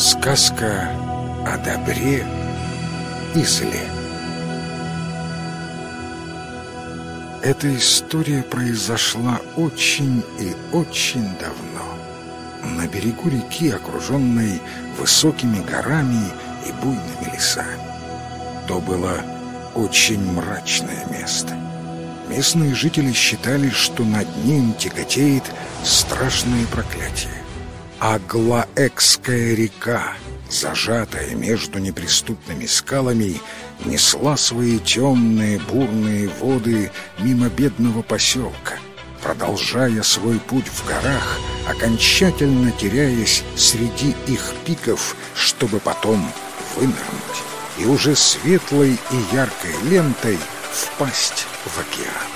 Сказка о добре и зле. Эта история произошла очень и очень давно. На берегу реки, окруженной высокими горами и буйными лесами. То было очень мрачное место. Местные жители считали, что над ним тяготеет страшное проклятие. Аглаэкская река, зажатая между неприступными скалами, несла свои темные бурные воды мимо бедного поселка, продолжая свой путь в горах, окончательно теряясь среди их пиков, чтобы потом вынырнуть и уже светлой и яркой лентой впасть в океан.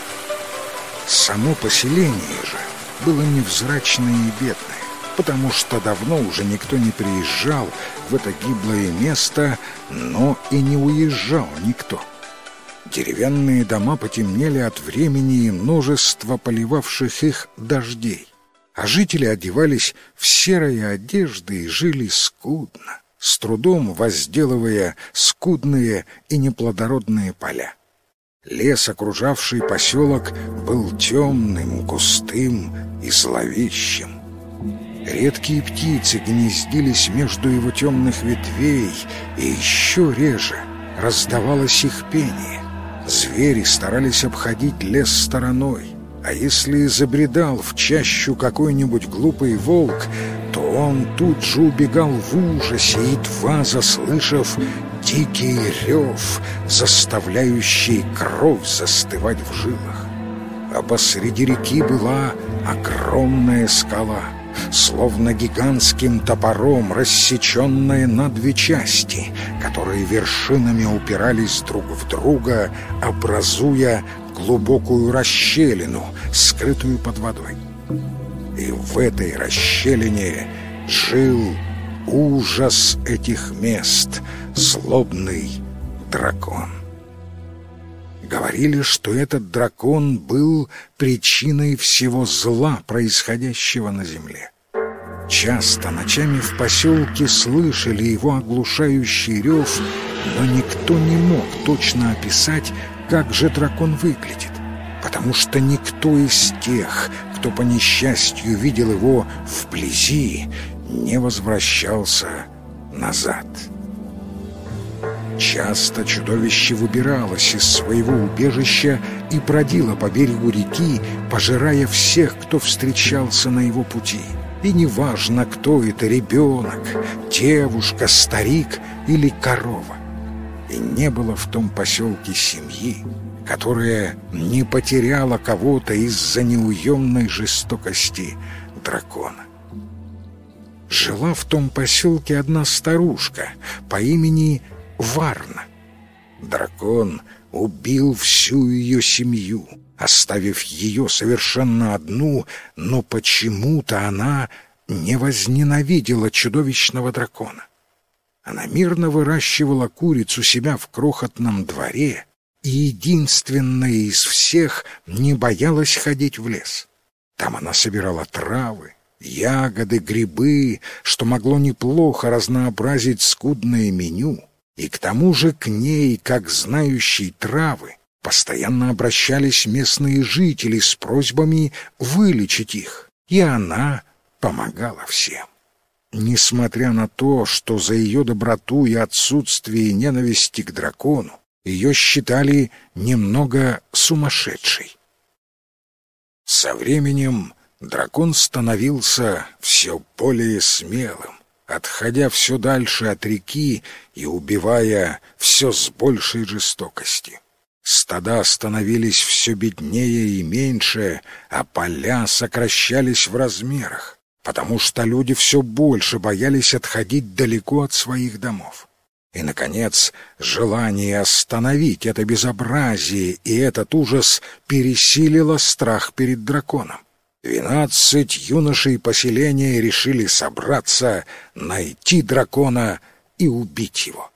Само поселение же было невзрачное и бедное потому что давно уже никто не приезжал в это гиблое место, но и не уезжал никто. Деревянные дома потемнели от времени и множества поливавших их дождей, а жители одевались в серые одежды и жили скудно, с трудом возделывая скудные и неплодородные поля. Лес, окружавший поселок, был темным, густым и зловещим. Редкие птицы гнездились между его темных ветвей, и еще реже раздавалось их пение. Звери старались обходить лес стороной, а если забредал в чащу какой-нибудь глупый волк, то он тут же убегал в ужасе, едва заслышав дикий рев, заставляющий кровь застывать в жилах. А посреди реки была огромная скала — словно гигантским топором, рассеченные на две части, которые вершинами упирались друг в друга, образуя глубокую расщелину, скрытую под водой. И в этой расщелине жил ужас этих мест, злобный дракон. Говорили, что этот дракон был причиной всего зла, происходящего на земле. Часто ночами в поселке слышали его оглушающий рев, но никто не мог точно описать, как же дракон выглядит, потому что никто из тех, кто по несчастью видел его вблизи, не возвращался назад. Часто чудовище выбиралось из своего убежища и бродило по берегу реки, пожирая всех, кто встречался на его пути. И неважно, кто это — ребенок, девушка, старик или корова. И не было в том поселке семьи, которая не потеряла кого-то из-за неуемной жестокости дракона. Жила в том поселке одна старушка по имени Варна. Дракон убил всю ее семью, оставив ее совершенно одну, но почему-то она не возненавидела чудовищного дракона. Она мирно выращивала курицу себя в крохотном дворе и единственная из всех не боялась ходить в лес. Там она собирала травы, ягоды, грибы, что могло неплохо разнообразить скудное меню — и к тому же к ней, как знающей травы, постоянно обращались местные жители с просьбами вылечить их, и она помогала всем. Несмотря на то, что за ее доброту и отсутствие ненависти к дракону ее считали немного сумасшедшей. Со временем дракон становился все более смелым, отходя все дальше от реки и убивая все с большей жестокости. Стада становились все беднее и меньше, а поля сокращались в размерах, потому что люди все больше боялись отходить далеко от своих домов. И, наконец, желание остановить это безобразие и этот ужас пересилило страх перед драконом. Двенадцать юношей поселения решили собраться, найти дракона и убить его.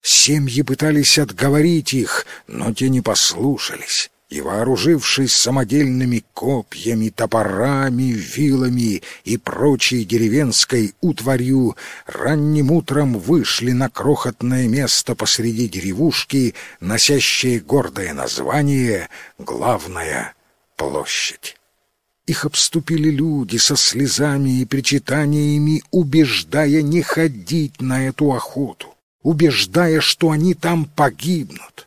Семьи пытались отговорить их, но те не послушались, и, вооружившись самодельными копьями, топорами, вилами и прочей деревенской утварью, ранним утром вышли на крохотное место посреди деревушки, носящее гордое название «Главная площадь». Их обступили люди со слезами и причитаниями, убеждая не ходить на эту охоту, убеждая, что они там погибнут.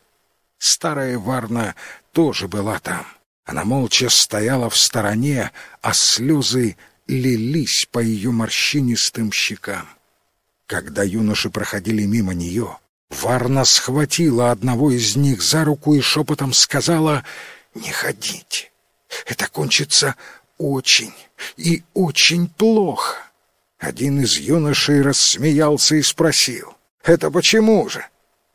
Старая Варна тоже была там. Она молча стояла в стороне, а слезы лились по ее морщинистым щекам. Когда юноши проходили мимо нее, Варна схватила одного из них за руку и шепотом сказала «Не ходите, это кончится очень и очень плохо». Один из юношей рассмеялся и спросил «Это почему же?»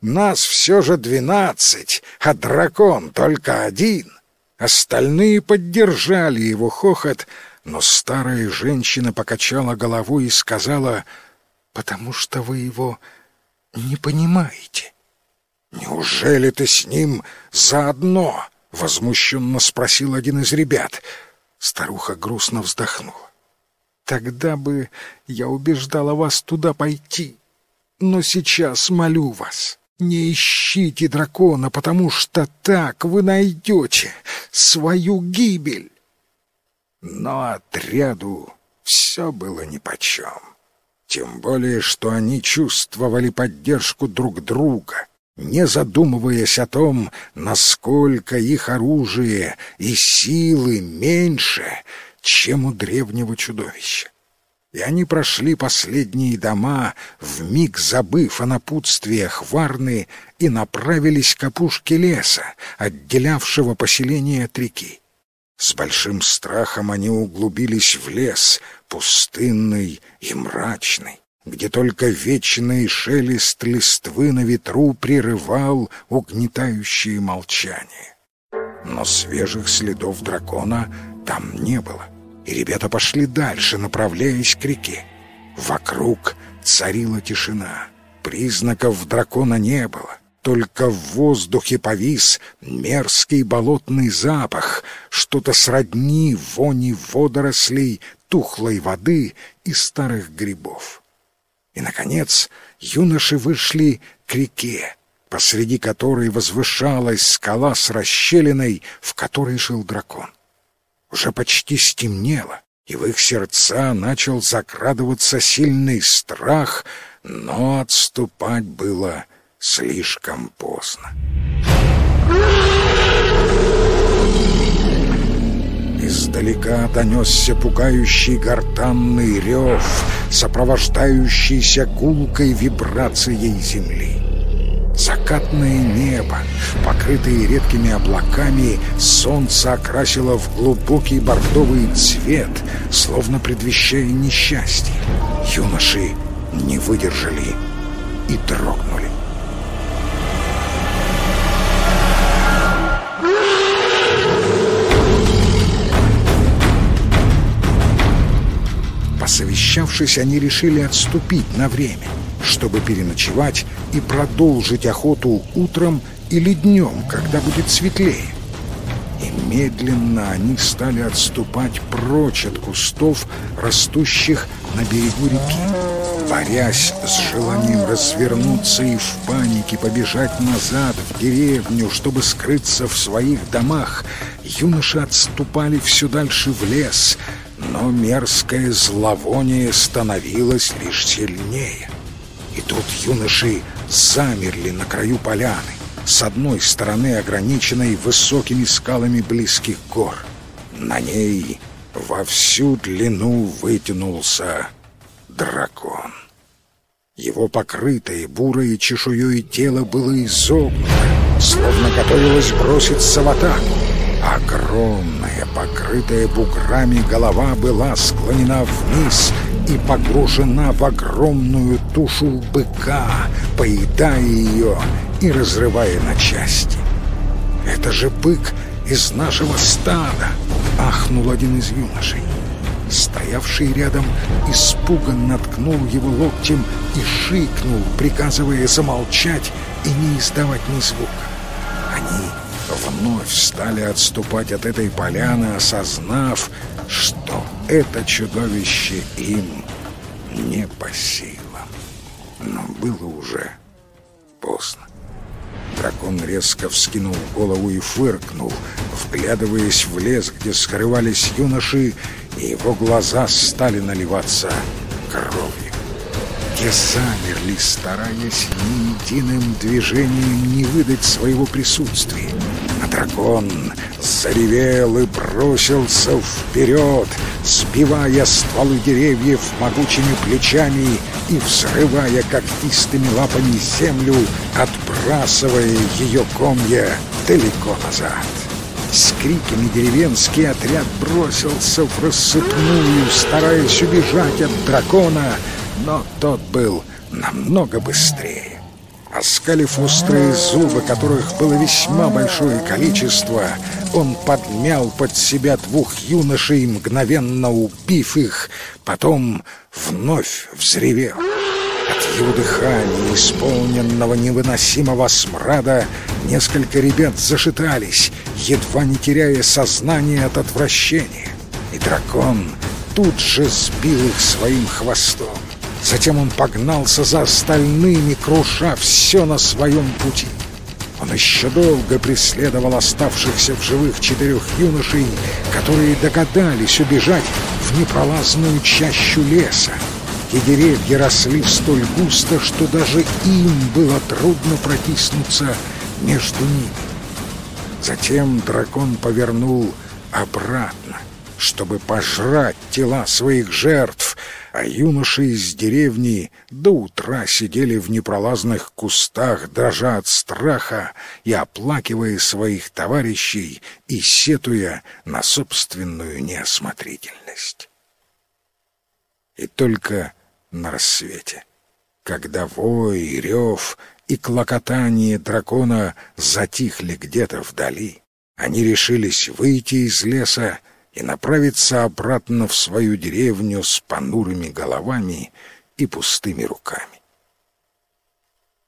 Нас все же двенадцать, а дракон только один. Остальные поддержали его хохот, но старая женщина покачала головой и сказала, «Потому что вы его не понимаете». «Неужели ты с ним заодно?» — возмущенно спросил один из ребят. Старуха грустно вздохнула. «Тогда бы я убеждала вас туда пойти, но сейчас молю вас». Не ищите дракона, потому что так вы найдете свою гибель. Но отряду все было нипочем. Тем более, что они чувствовали поддержку друг друга, не задумываясь о том, насколько их оружие и силы меньше, чем у древнего чудовища и они прошли последние дома, вмиг забыв о напутствиях Варны, и направились к опушке леса, отделявшего поселение от реки. С большим страхом они углубились в лес, пустынный и мрачный, где только вечный шелест листвы на ветру прерывал угнетающее молчание. Но свежих следов дракона там не было и ребята пошли дальше, направляясь к реке. Вокруг царила тишина. Признаков дракона не было. Только в воздухе повис мерзкий болотный запах, что-то сродни вони водорослей, тухлой воды и старых грибов. И, наконец, юноши вышли к реке, посреди которой возвышалась скала с расщелиной, в которой жил дракон. Уже почти стемнело, и в их сердца начал закрадываться сильный страх, но отступать было слишком поздно. Издалека донесся пугающий гортанный рев, сопровождающийся гулкой вибрацией земли. Закатное небо, покрытое редкими облаками, солнце окрасило в глубокий бордовый цвет, словно предвещая несчастье. Юноши не выдержали и дрогнули. Посовещавшись, они решили отступить на время — чтобы переночевать и продолжить охоту утром или днем, когда будет светлее. И медленно они стали отступать прочь от кустов, растущих на берегу реки. Борясь с желанием развернуться и в панике побежать назад в деревню, чтобы скрыться в своих домах, юноши отступали все дальше в лес, но мерзкое зловоние становилось лишь сильнее. И тут юноши замерли на краю поляны, с одной стороны ограниченной высокими скалами близких гор. На ней во всю длину вытянулся дракон. Его покрытое бурой чешуей тело было изогнуто, словно готовилось броситься в атаку. Огромная, покрытая буграми голова была склонена вниз и погружена в огромную тушу быка, поедая ее и разрывая на части. «Это же бык из нашего стада!» — ахнул один из юношей. Стоявший рядом испуганно ткнул его локтем и шикнул, приказывая замолчать и не издавать ни звука. Они вновь стали отступать от этой поляны, осознав, что это чудовище им не по силам. Но было уже поздно. Дракон резко вскинул голову и фыркнул, вглядываясь в лес, где скрывались юноши, и его глаза стали наливаться кровью. Те замерли, стараясь ни единым движением не выдать своего присутствия. А дракон заревел и бросился вперед, сбивая стволы деревьев могучими плечами и взрывая когтистыми лапами землю, отбрасывая ее комья далеко назад. С криками деревенский отряд бросился в рассыпную, стараясь убежать от дракона, но тот был намного быстрее. Оскалив острые зубы, которых было весьма большое количество, он подмял под себя двух юношей, мгновенно убив их, потом вновь взревел. От его дыхания, исполненного невыносимого смрада, несколько ребят зашитались, едва не теряя сознание от отвращения. И дракон тут же сбил их своим хвостом. Затем он погнался за остальными, круша все на своем пути. Он еще долго преследовал оставшихся в живых четырех юношей, которые догадались убежать в непролазную чащу леса. И деревья росли столь густо, что даже им было трудно протиснуться между ними. Затем дракон повернул обратно, чтобы пожрать тела своих жертв, а юноши из деревни до утра сидели в непролазных кустах, дрожа от страха и оплакивая своих товарищей и сетуя на собственную неосмотрительность. И только на рассвете, когда вой, рев и клокотание дракона затихли где-то вдали, они решились выйти из леса и направиться обратно в свою деревню с понурыми головами и пустыми руками.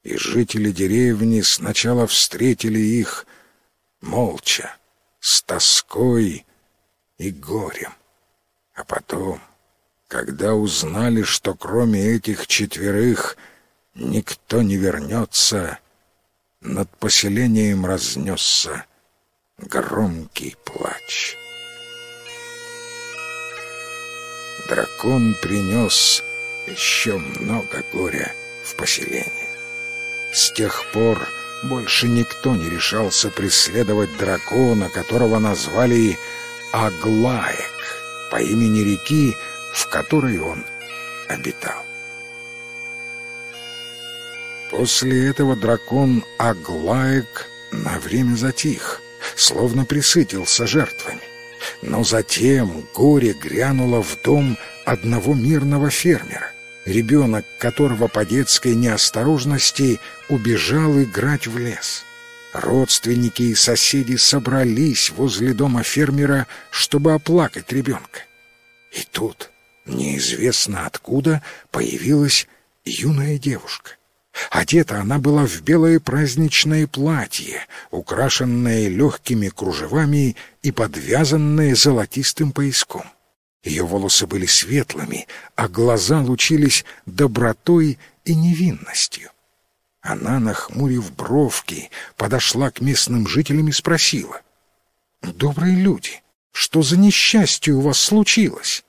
И жители деревни сначала встретили их молча, с тоской и горем, а потом, когда узнали, что кроме этих четверых никто не вернется, над поселением разнесся громкий плач. Дракон принес еще много горя в поселение. С тех пор больше никто не решался преследовать дракона, которого назвали Аглаек по имени реки, в которой он обитал. После этого дракон Аглаек на время затих, словно присытился жертвами. Но затем горе грянуло в дом одного мирного фермера, ребенок которого по детской неосторожности убежал играть в лес. Родственники и соседи собрались возле дома фермера, чтобы оплакать ребенка. И тут, неизвестно откуда, появилась юная девушка. Одета она была в белое праздничное платье, украшенное легкими кружевами и подвязанное золотистым пояском. Ее волосы были светлыми, а глаза лучились добротой и невинностью. Она, нахмурив бровки, подошла к местным жителям и спросила. «Добрые люди, что за несчастье у вас случилось?»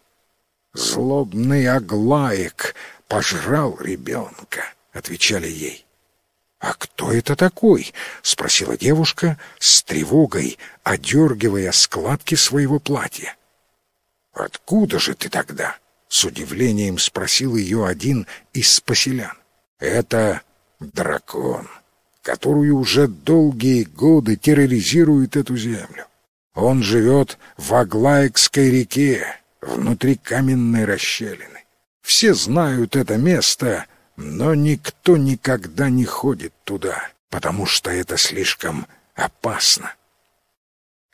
«Злобный Аглаек пожрал ребенка», — отвечали ей. «А кто это такой?» — спросила девушка с тревогой, одергивая складки своего платья. «Откуда же ты тогда?» — с удивлением спросил ее один из поселян. «Это дракон, который уже долгие годы терроризирует эту землю. Он живет в Аглаекской реке, внутри каменной расщелины. Все знают это место — но никто никогда не ходит туда, потому что это слишком опасно.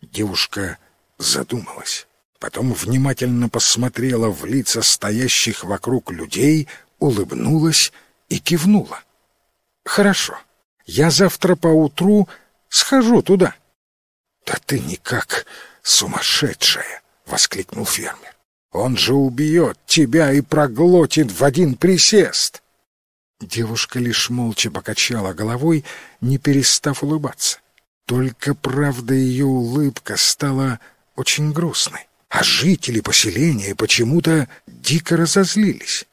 Девушка задумалась, потом внимательно посмотрела в лица стоящих вокруг людей, улыбнулась и кивнула. «Хорошо, я завтра поутру схожу туда». «Да ты никак сумасшедшая!» — воскликнул фермер. «Он же убьет тебя и проглотит в один присест!» Девушка лишь молча покачала головой, не перестав улыбаться. Только, правда, ее улыбка стала очень грустной, а жители поселения почему-то дико разозлились.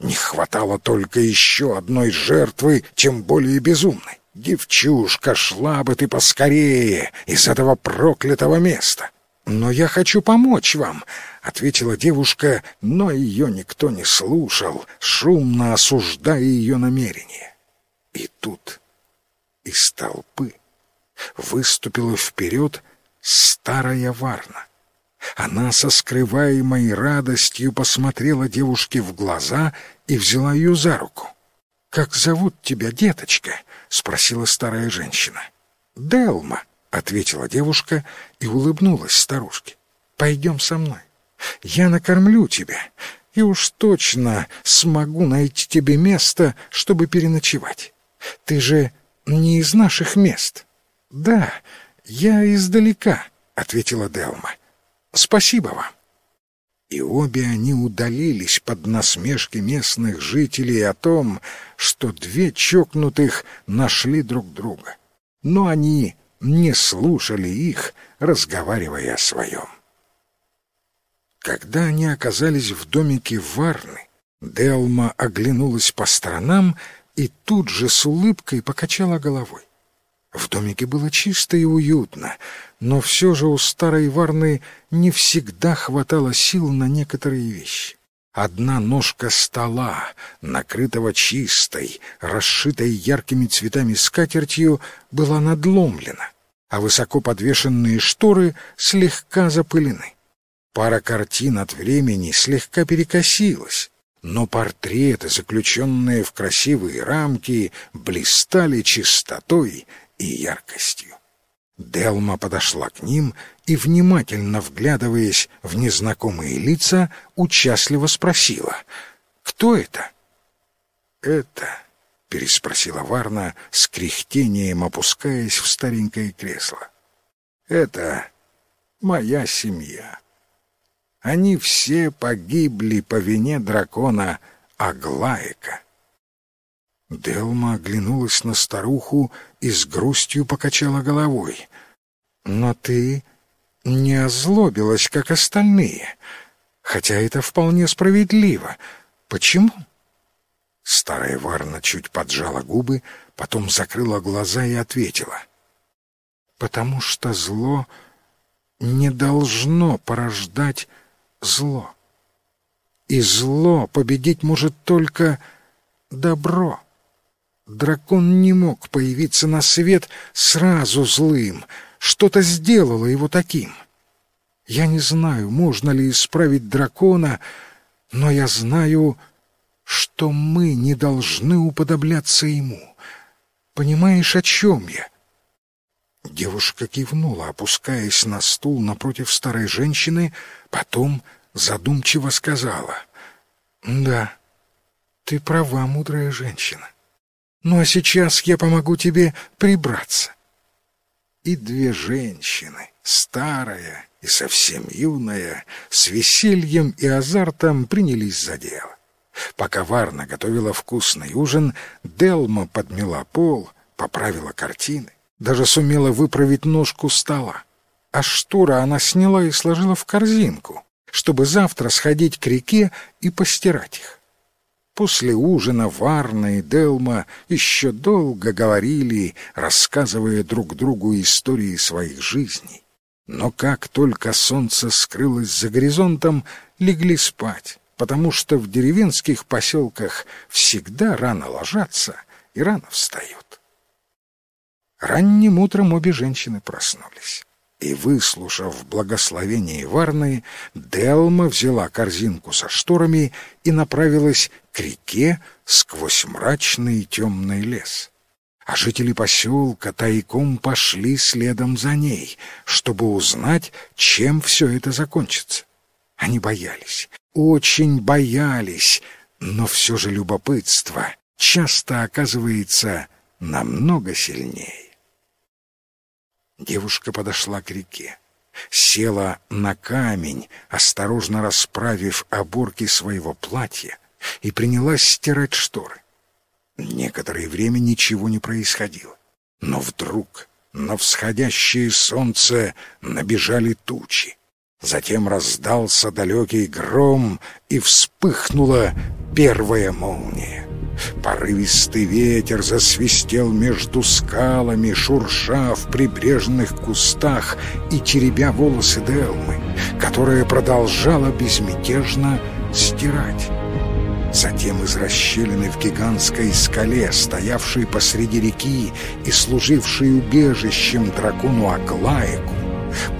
Не хватало только еще одной жертвы, тем более безумной. Девчушка, шла бы ты поскорее из этого проклятого места. «Но я хочу помочь вам», — ответила девушка, но ее никто не слушал, шумно осуждая ее намерение. И тут из толпы выступила вперед старая варна. Она со скрываемой радостью посмотрела девушке в глаза и взяла ее за руку. «Как зовут тебя, деточка?» — спросила старая женщина. «Делма», — ответила девушка и улыбнулась старушке. «Пойдем со мной. Я накормлю тебя и уж точно смогу найти тебе место, чтобы переночевать. Ты же не из наших мест». «Да, я издалека», — ответила Делма. «Спасибо вам». И обе они удалились под насмешки местных жителей о том, что две чокнутых нашли друг друга. Но они не слушали их, разговаривая о своем. Когда они оказались в домике Варны, Делма оглянулась по сторонам и тут же с улыбкой покачала головой. В домике было чисто и уютно, но все же у старой Варны не всегда хватало сил на некоторые вещи. Одна ножка стола, накрытого чистой, расшитой яркими цветами скатертью, была надломлена, а высоко подвешенные шторы слегка запылены. Пара картин от времени слегка перекосилась, но портреты, заключенные в красивые рамки, блистали чистотой и яркостью. Делма подошла к ним и, внимательно вглядываясь в незнакомые лица, участливо спросила «Кто это?» «Это...» — переспросила Варна с кряхтением, опускаясь в старенькое кресло. «Это моя семья. Они все погибли по вине дракона Аглаека». Делма оглянулась на старуху и с грустью покачала головой. «Но ты не озлобилась, как остальные, хотя это вполне справедливо. Почему?» Старая Варна чуть поджала губы, потом закрыла глаза и ответила. «Потому что зло не должно порождать зло. И зло победить может только добро». Дракон не мог появиться на свет сразу злым. Что-то сделало его таким. Я не знаю, можно ли исправить дракона, но я знаю, мы не должны уподобляться ему. Понимаешь, о чем я?» Девушка кивнула, опускаясь на стул напротив старой женщины, потом задумчиво сказала. «Да, ты права, мудрая женщина. Ну а сейчас я помогу тебе прибраться. И две женщины, старая и совсем юная, с весельем и азартом принялись за дело. Пока Варна готовила вкусный ужин, Делма подмела пол, поправила картины, даже сумела выправить ножку стола. А штора она сняла и сложила в корзинку, чтобы завтра сходить к реке и постирать их. После ужина Варна и Делма еще долго говорили, рассказывая друг другу истории своих жизней. Но как только солнце скрылось за горизонтом, легли спать, потому что в деревенских поселках всегда рано ложатся и рано встают. Ранним утром обе женщины проснулись и, выслушав благословение Варны, Делма взяла корзинку со шторами и направилась к реке сквозь мрачный темный лес. А жители поселка тайком пошли следом за ней, чтобы узнать, чем все это закончится. Они боялись, очень боялись, но все же любопытство часто оказывается намного сильнее. Девушка подошла к реке, села на камень, осторожно расправив оборки своего платья, и принялась стирать шторы. Некоторое время ничего не происходило, но вдруг на всходящее солнце набежали тучи. Затем раздался далекий гром, и вспыхнула первая молния. Порывистый ветер засвистел между скалами, шурша в прибрежных кустах и теребя волосы Делмы, которая продолжала безмятежно стирать. Затем из расщелины в гигантской скале, стоявшей посреди реки и служившей убежищем дракону Аглаеку,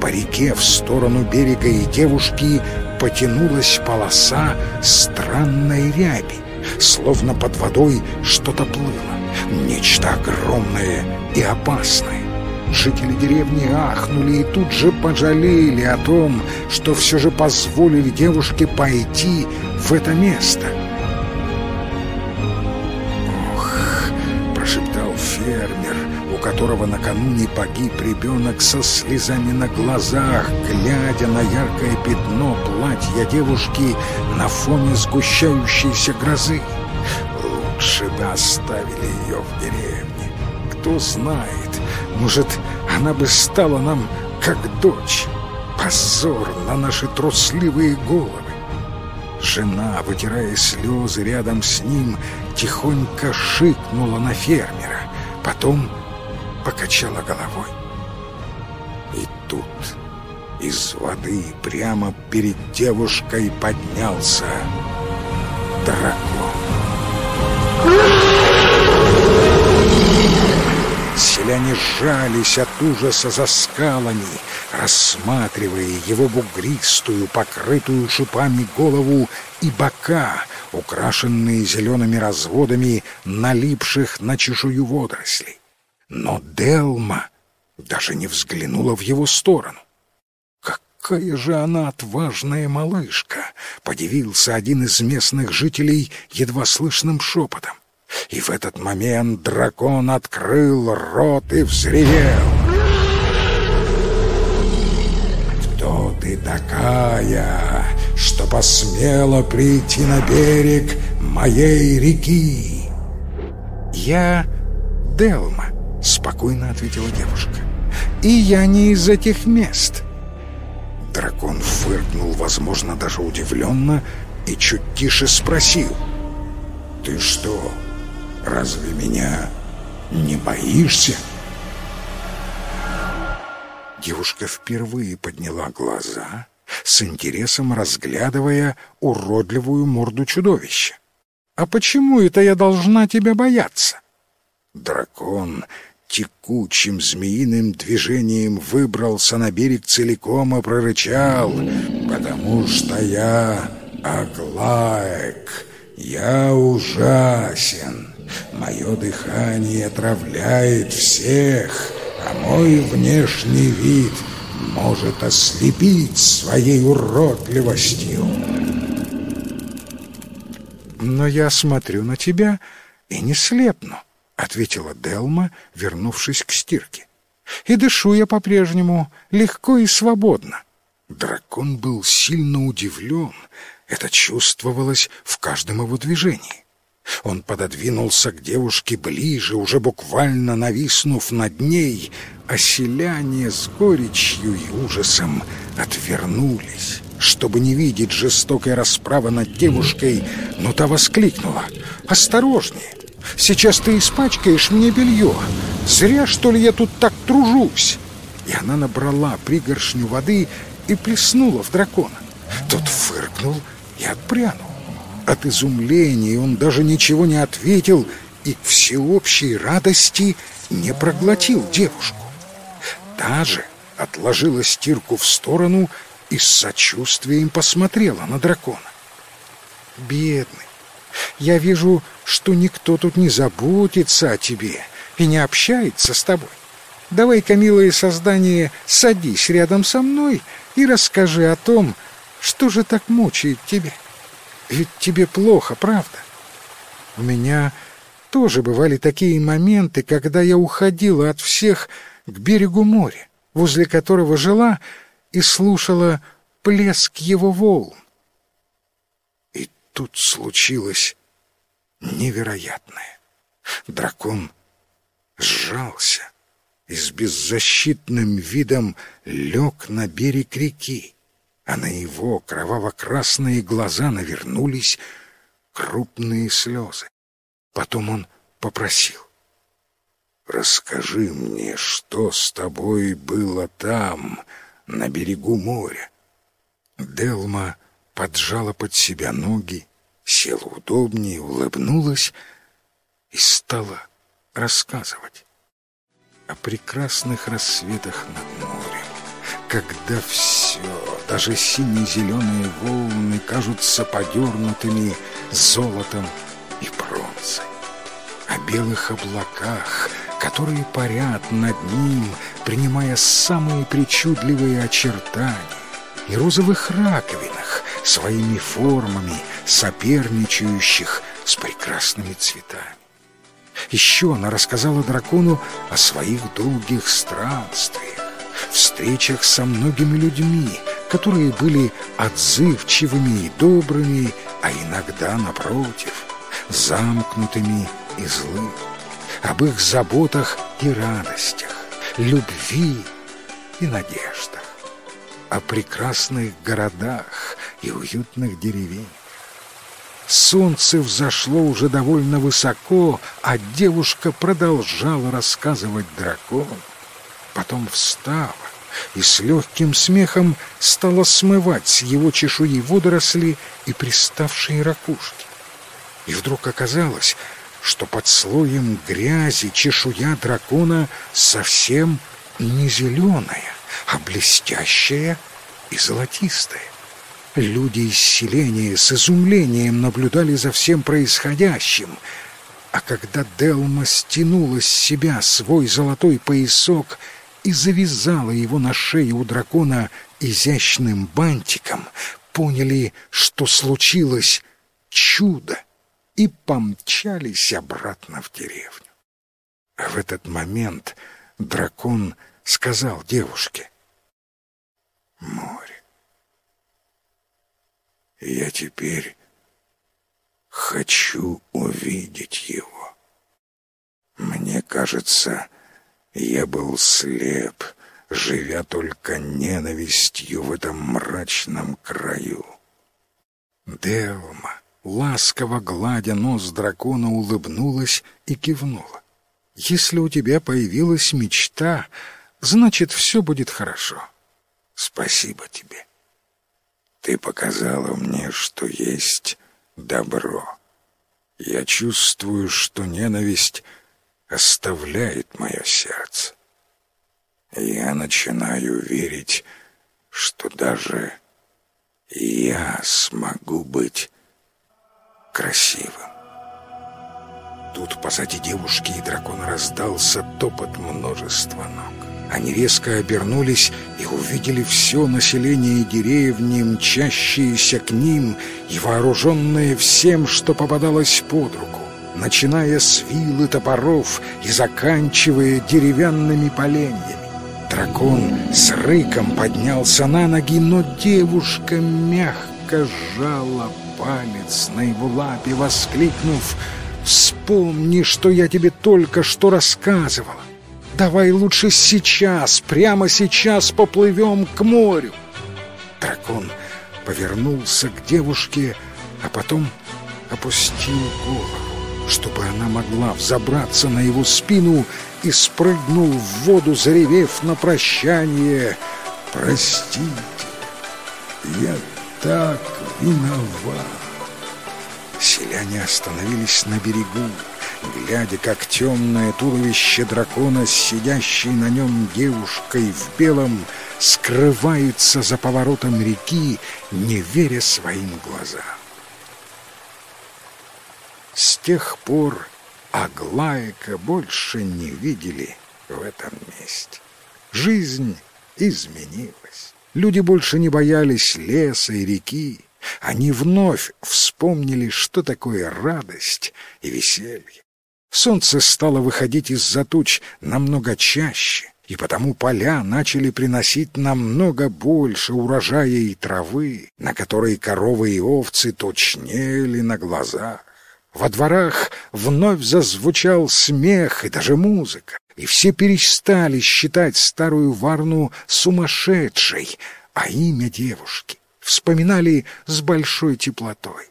по реке в сторону берега и девушки потянулась полоса странной ряби, словно под водой что-то плыло, нечто огромное и опасное. Жители деревни ахнули и тут же пожалели о том, что все же позволили девушке пойти в это место — фермер, у которого накануне погиб ребенок со слезами на глазах, глядя на яркое пятно платья девушки на фоне сгущающейся грозы. Лучше бы оставили ее в деревне. Кто знает, может, она бы стала нам как дочь. Позор на наши трусливые головы. Жена, вытирая слезы рядом с ним, тихонько шикнула на фермера. Потом покачала головой. И тут из воды прямо перед девушкой поднялся дракон. Селяне сжались от ужаса за скалами, рассматривая его бугристую, покрытую шипами голову и бока, украшенные зелеными разводами, налипших на чешую водорослей. Но Делма даже не взглянула в его сторону. «Какая же она отважная малышка!» — подивился один из местных жителей едва слышным шепотом. И в этот момент дракон открыл рот и взревел. «Кто ты такая, что посмела прийти на берег моей реки?» «Я Делма», — спокойно ответила девушка. «И я не из этих мест». Дракон фыркнул, возможно, даже удивленно, и чуть тише спросил. «Ты что, Разве меня не боишься?» Девушка впервые подняла глаза, с интересом разглядывая уродливую морду чудовища. «А почему это я должна тебя бояться?» Дракон текучим змеиным движением выбрался на берег целиком и прорычал, «Потому что я Аглаек, я ужасен, Мое дыхание отравляет всех, а мой внешний вид может ослепить своей уродливостью. «Но я смотрю на тебя и не слепну», — ответила Делма, вернувшись к стирке. «И дышу я по-прежнему легко и свободно». Дракон был сильно удивлен, это чувствовалось в каждом его движении. Он пододвинулся к девушке ближе, уже буквально нависнув над ней, а селяне с горечью и ужасом отвернулись, чтобы не видеть жестокой расправы над девушкой, но та воскликнула «Осторожнее! Сейчас ты испачкаешь мне белье! Зря, что ли, я тут так тружусь!» И она набрала пригоршню воды и плеснула в дракона. Тот фыркнул и отпрянул. От изумления он даже ничего не ответил и всеобщей радости не проглотил девушку. Та же отложила стирку в сторону и с сочувствием посмотрела на дракона. «Бедный, я вижу, что никто тут не заботится о тебе и не общается с тобой. Давай-ка, милое создание, садись рядом со мной и расскажи о том, что же так мучает тебя». Ведь тебе плохо, правда? У меня тоже бывали такие моменты, когда я уходила от всех к берегу моря, возле которого жила и слушала плеск его волн. Тут случилось невероятное. Дракон сжался и с беззащитным видом лег на берег реки, а на его кроваво-красные глаза навернулись крупные слезы. Потом он попросил. «Расскажи мне, что с тобой было там, на берегу моря?» Делма поджала под себя ноги, села удобнее, улыбнулась и стала рассказывать о прекрасных рассветах над морем, когда все, даже сине-зеленые волны, кажутся подернутыми золотом и бронзой, о белых облаках, которые парят над ним, принимая самые причудливые очертания, и розовых раковинах своими формами, соперничающих с прекрасными цветами. Еще она рассказала дракону о своих долгих странствиях, встречах со многими людьми, которые были отзывчивыми и добрыми, а иногда, напротив, замкнутыми и злыми, об их заботах и радостях, любви и надеждах, о прекрасных городах и уютных деревень. Солнце взошло уже довольно высоко, а девушка продолжала рассказывать дракону. Потом встала и с легким смехом стала смывать с его чешуи водоросли и приставшие ракушки. И вдруг оказалось, что под слоем грязи чешуя дракона совсем не зеленая, а блестящая и золотистая. Люди из селения с изумлением наблюдали за всем происходящим, а когда Делма стянула с себя свой золотой поясок и завязала его на шее у дракона изящным бантиком, поняли, что случилось чудо, и помчались обратно в деревню. В этот момент дракон сказал девушке, «Море, я теперь хочу увидеть его. Мне кажется, я был слеп, живя только ненавистью в этом мрачном краю. Делма, ласково гладя нос дракона, улыбнулась и кивнула. «Если у тебя появилась мечта, значит, все будет хорошо. Спасибо тебе». Ты показала мне, что есть добро. Я чувствую, что ненависть оставляет мое сердце. Я начинаю верить, что даже я смогу быть красивым. Тут позади девушки и дракона раздался топот множества ног. Они резко обернулись и увидели все население деревни, мчащиеся к ним и вооруженные всем, что попадалось под руку, начиная с вил и топоров и заканчивая деревянными поленьями. Дракон с рыком поднялся на ноги, но девушка мягко сжала палец на его лапе, воскликнув «Вспомни, что я тебе только что рассказывала! Давай лучше сейчас, прямо сейчас поплывем к морю. Дракон повернулся к девушке, а потом опустил голову, чтобы она могла взобраться на его спину и спрыгнул в воду, заревев на прощание. «Простите, я так виноват!» Селяне остановились на берегу, глядя, как темное туловище дракона с сидящей на нем девушкой в белом скрывается за поворотом реки, не веря своим глазам. С тех пор Аглаика больше не видели в этом месте. Жизнь изменилась. Люди больше не боялись леса и реки. Они вновь вспомнили, что такое радость и веселье. Солнце стало выходить из-за туч намного чаще, и потому поля начали приносить намного больше урожая и травы, на которой коровы и овцы точнели на глазах. Во дворах вновь зазвучал смех и даже музыка, и все перестали считать старую Варну сумасшедшей, а имя девушки вспоминали с большой теплотой.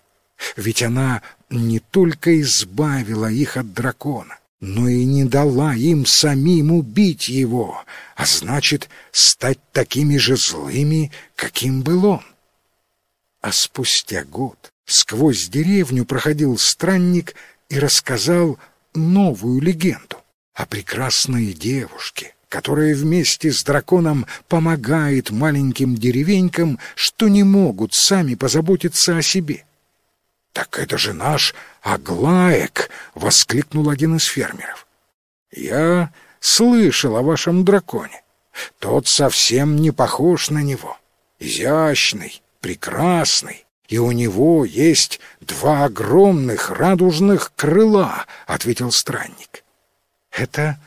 Ведь она не только избавила их от дракона, но и не дала им самим убить его, а значит, стать такими же злыми, каким был он. А спустя год сквозь деревню проходил странник и рассказал новую легенду о прекрасной девушке, которая вместе с драконом помогает маленьким деревенькам, что не могут сами позаботиться о себе. «Так это же наш Аглаек!» — воскликнул один из фермеров. «Я слышал о вашем драконе. Тот совсем не похож на него. Изящный, прекрасный, и у него есть два огромных радужных крыла», — ответил странник. «Это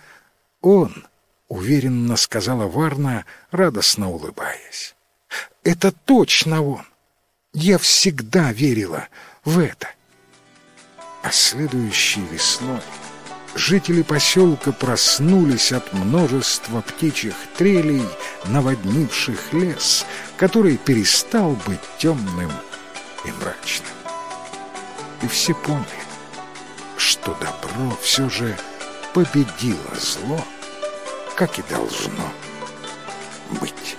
он», — уверенно сказала Варна, радостно улыбаясь. «Это точно он. Я всегда верила, в это. А следующей весной жители поселка проснулись от множества птичьих трелей, наводнивших лес, который перестал быть темным и мрачным. И все поняли, что добро все же победило зло, как и должно быть.